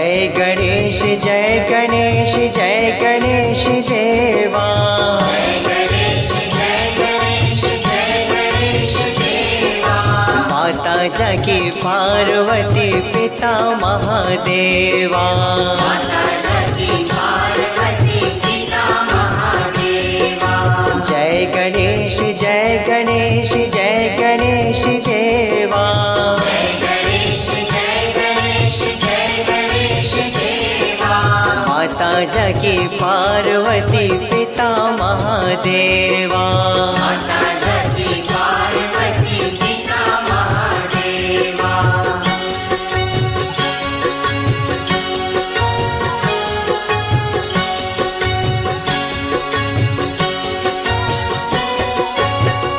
जय गणेश जय गणेश जय गणेश देवा। माता जगी पार्वती पिता महादेवा। माता जगी पार्वती पिता महादेवा।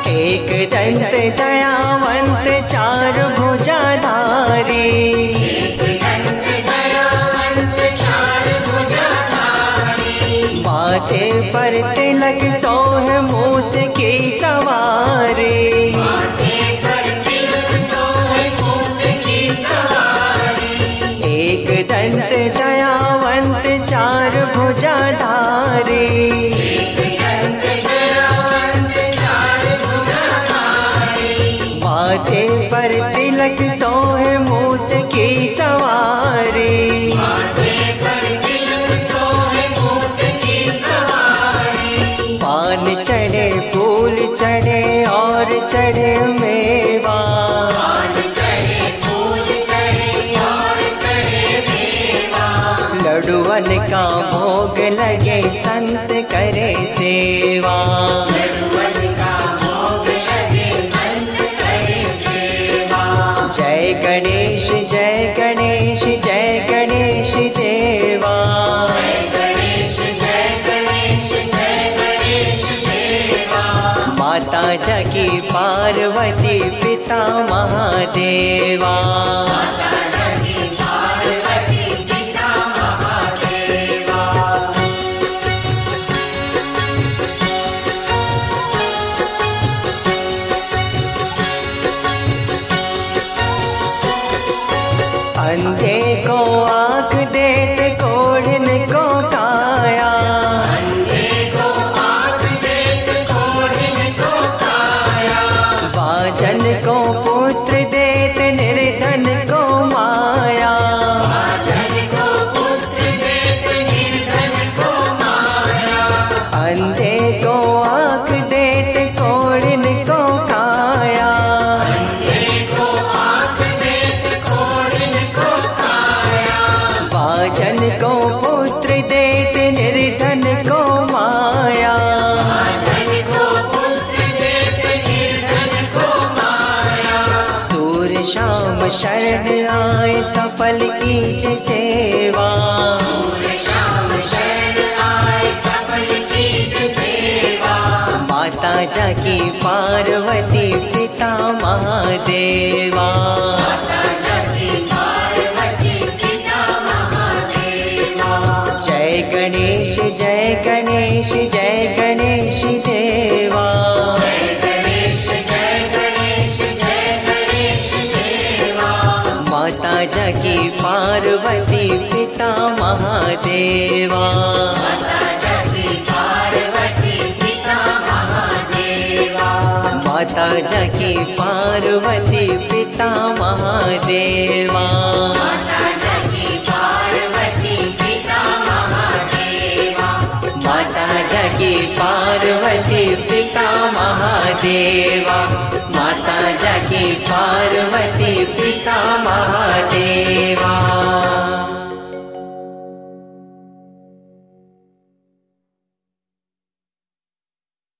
एक दंत दयावंत चार भुजाधारी। माथे पर तिलक सोह मूस की सवारी। एक दंत दयावंत चार भुजाधारी। माथे पर तिलक सोह मूस की सवारी। लडुअन का भोग लगे, संत करे सेवा। जय गणेश जय गणेश जय गणेश देवा। माता जगी पार्वती पिता महादेवा। अंधे को आँख देते कोढ़न को शरण आए सफल कीज सेवा। माता जाकी पार्वती पिता महादेवा। महादेवा माता जगी पार्वती पिता महादेवा। माता जगी पार्वती पिता महादेवा। माता जगी पार्वती